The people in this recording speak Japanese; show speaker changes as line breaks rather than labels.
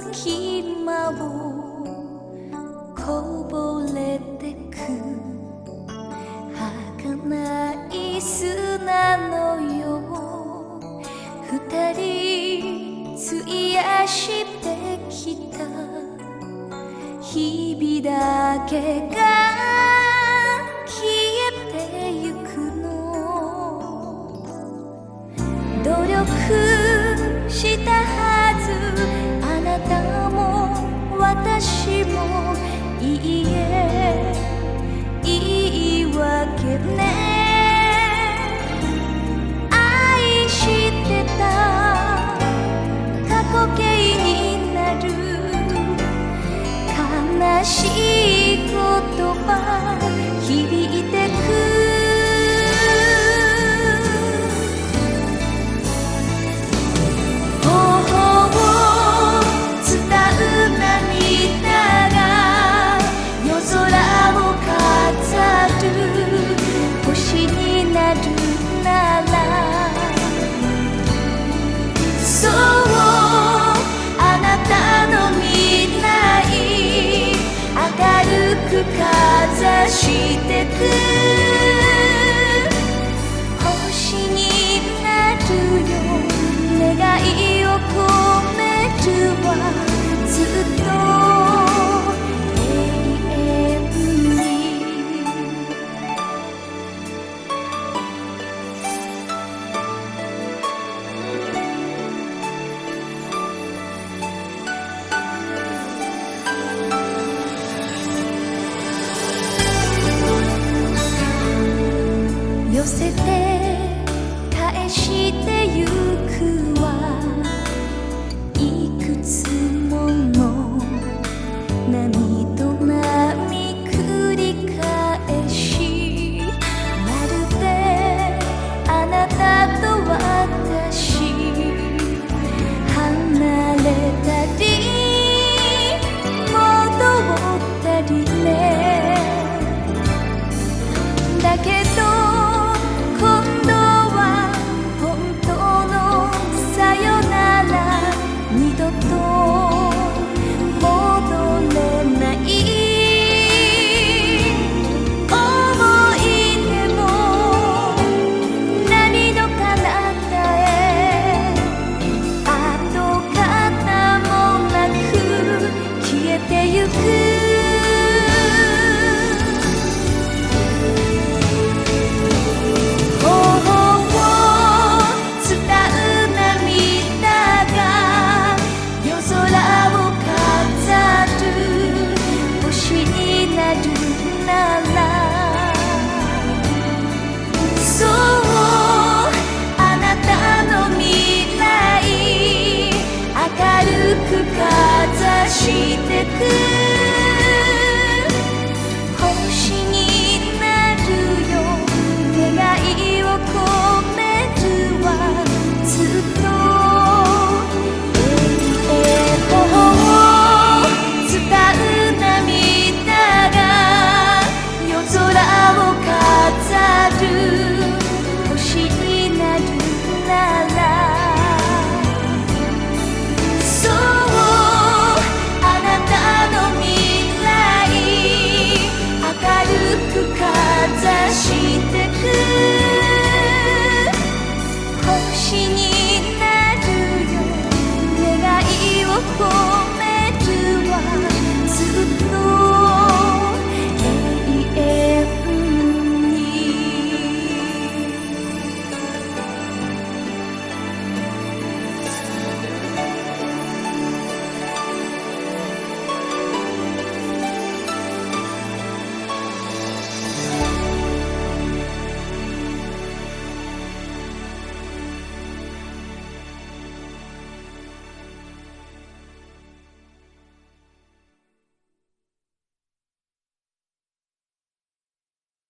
隙間をこぼれてく。儚い砂のよう。二人費やしてきた。日々だけがしてく se te more. してく